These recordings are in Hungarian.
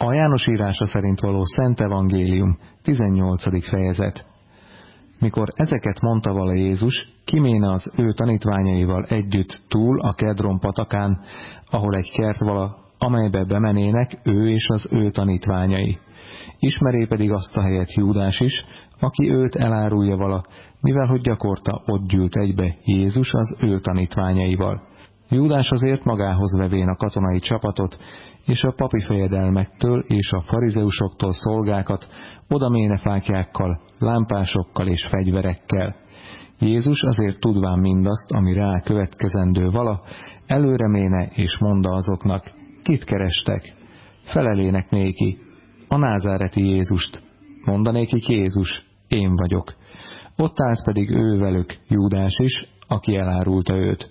A János írása szerint való Szent Evangélium, 18. fejezet. Mikor ezeket mondta vala Jézus, kiméne az ő tanítványaival együtt túl a Kedron patakán, ahol egy kert vala, amelybe bemenének ő és az ő tanítványai. Ismeré pedig azt a helyet Júdás is, aki őt elárulja vala, mivel hogy gyakorta ott gyűlt egybe Jézus az ő tanítványaival. Júdás azért magához vevén a katonai csapatot, és a papi fejedelmektől és a farizeusoktól szolgákat, oda ménefákjákkal, lámpásokkal és fegyverekkel. Jézus azért tudván mindazt, ami rá következendő vala, előre méne és mondta azoknak, kit kerestek? Felelének néki, a názáreti Jézust. Mondanékik Jézus, én vagyok. Ott állt pedig ő velük, Júdás is, aki elárulta őt.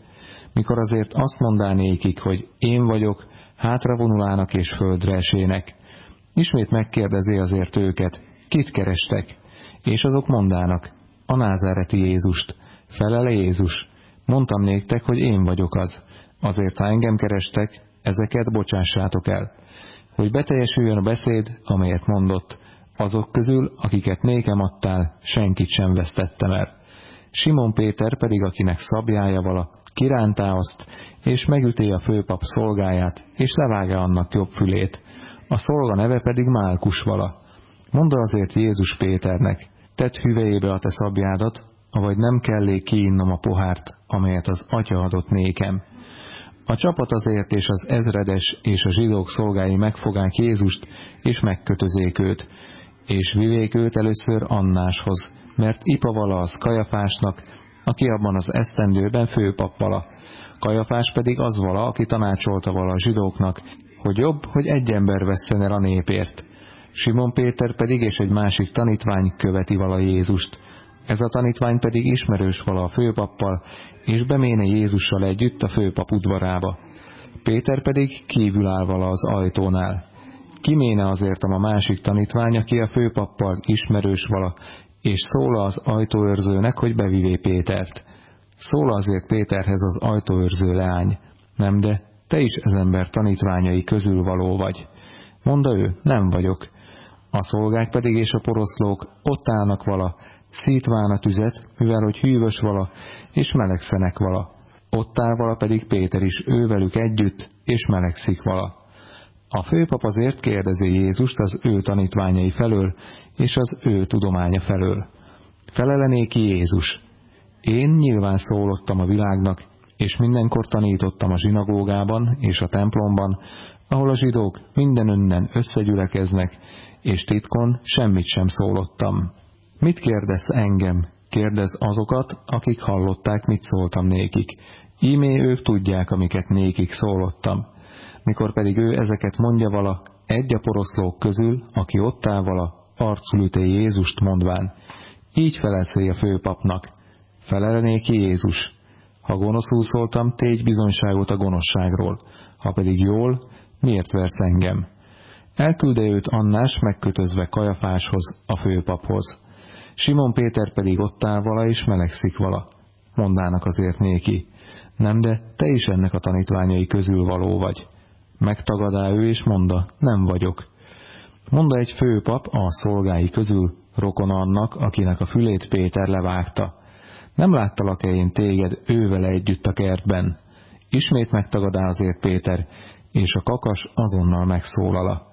Mikor azért azt mondanékik, hogy én vagyok, hátravonulának és földre esének. Ismét megkérdezi azért őket, kit kerestek? És azok mondának, a názáreti Jézust. Felele Jézus, mondtam néktek, hogy én vagyok az. Azért, ha engem kerestek, ezeket bocsássátok el. Hogy beteljesüljön a beszéd, amelyet mondott, azok közül, akiket nékem adtál, senkit sem vesztettem el. Simon Péter pedig, akinek szabjája vala, kirántá azt, és megüté a főpap szolgáját, és levágja annak jobb fülét. A szolga neve pedig Málkus vala. Mondta azért Jézus Péternek, tedd hüvejébe a te szabjádat, avagy nem kellé kiinnom a pohárt, amelyet az atya adott nékem. A csapat azért és az ezredes és a zsidók szolgái megfogák Jézust, és megkötözék őt, és vivék őt először Annáshoz, mert Ipa vala az Kajafásnak, aki abban az esztendőben főpap. Kajafás pedig az vala, aki tanácsolta vala a zsidóknak, hogy jobb, hogy egy ember vesszen el a népért. Simon Péter pedig és egy másik tanítvány követi vala Jézust. Ez a tanítvány pedig ismerős vala a főpappal, és beméne Jézussal együtt a főpap udvarába. Péter pedig kívül áll vala az ajtónál. Kiméne azért a másik tanítvány, aki a főpappal ismerős vala, és szóla az ajtóőrzőnek, hogy bevivé Pétert. Szóla azért Péterhez az ajtóőrző leány. Nem, de te is ez ember tanítványai közül való vagy. Monda ő, nem vagyok. A szolgák pedig és a poroszlók ott állnak vala, szítván a tüzet, mivel hogy hűvös vala, és melegszenek vala. Ott áll vala pedig Péter is ővelük együtt, és melegszik vala. A főpap azért kérdezi Jézust az ő tanítványai felől, és az ő tudománya felől. Felelenéki Jézus. Én nyilván szólottam a világnak, és mindenkor tanítottam a zsinagógában és a templomban, ahol a zsidók minden önnen összegyülekeznek, és titkon semmit sem szólottam. Mit kérdez engem? Kérdez azokat, akik hallották, mit szóltam nékik. Ímé ők tudják, amiket nékik szólottam. Mikor pedig ő ezeket mondja vala, egy a poroszlók közül, aki ott áll vala, arcul üté Jézust mondván. Így felelszé a főpapnak. Felelnéki Jézus. Ha gonoszul szóltam, tégy bizonyságot a gonoszságról. Ha pedig jól, miért versz engem? Elkülde őt Annás megkötözve Kajafáshoz, a főpaphoz. Simon Péter pedig ott áll vala és melegszik vala. Mondának azért néki, nem de te is ennek a tanítványai közül való vagy. Megtagadá ő és monda, nem vagyok. Monda egy főpap a szolgái közül, rokon annak, akinek a fülét Péter levágta. Nem láttalak-e én téged ővele együtt a kertben? Ismét megtagadá azért Péter, és a kakas azonnal megszólala.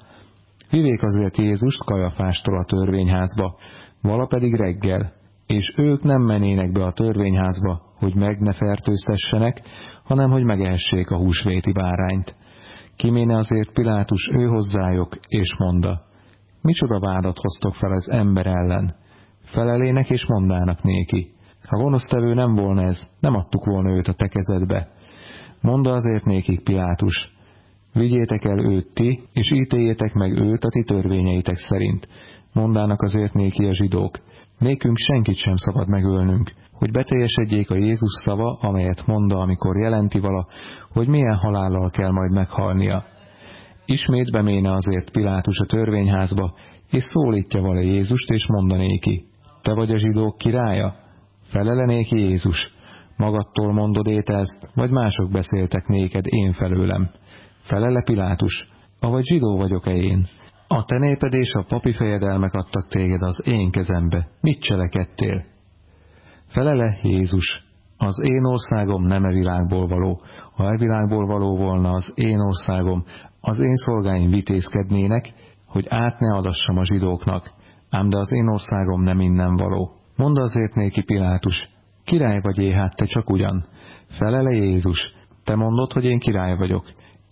Vivék azért Jézust Kajafástól a törvényházba, vala pedig reggel, és ők nem menének be a törvényházba, hogy meg ne fertőztessenek, hanem hogy megehessék a húsvéti bárányt. Kiméne azért Pilátus ő hozzájuk, és monda, micsoda vádat hoztok fel az ember ellen? Felelének és mondának néki, ha gonosztevő nem volna ez, nem adtuk volna őt a te kezedbe. Monda azért nékik Pilátus, vigyétek el őt ti, és ítéljétek meg őt a ti törvényeitek szerint, mondának azért néki a zsidók. Nékünk senkit sem szabad megölnünk, hogy beteljesedjék a Jézus szava, amelyet monda, amikor jelenti vala, hogy milyen halállal kell majd meghalnia. Ismét beméne azért Pilátus a törvényházba, és szólítja vala Jézust, és mondanéki, te vagy a zsidók királya? Felelenéki Jézus, magadtól mondod ét ezt, vagy mások beszéltek néked én felőlem. Felele Pilátus, avagy zsidó vagyok-e én? A te néped és a papi fejedelmek adtak téged az én kezembe. Mit cselekedtél? Felele Jézus, az én országom nem e világból való. Ha e világból való volna az én országom, az én szolgáim vitézkednének, hogy át ne adassam a zsidóknak, ám de az én országom nem innen való. Mondd azért néki Pilátus, király vagy é, te csak ugyan. Felele Jézus, te mondod, hogy én király vagyok.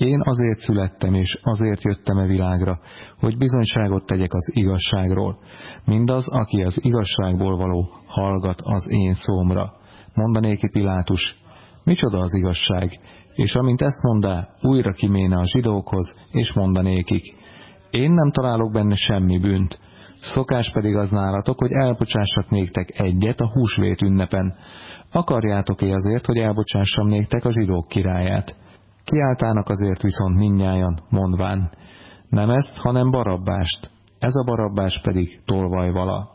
Én azért születtem, és azért jöttem e világra, hogy bizonyságot tegyek az igazságról. Mindaz, aki az igazságból való, hallgat az én szómra. Mondanéki Pilátus, micsoda az igazság, és amint ezt mondá, újra kiméne a zsidókhoz, és mondanékik, én nem találok benne semmi bűnt, szokás pedig az nálatok, hogy elbocsássak néktek egyet a húsvét ünnepen. Akarjátok-e azért, hogy elbocsássam néktek a zsidók királyát? Kiáltának azért viszont minnyájan, mondván, nem ezt, hanem barabbást, ez a barabbás pedig tolvaj vala.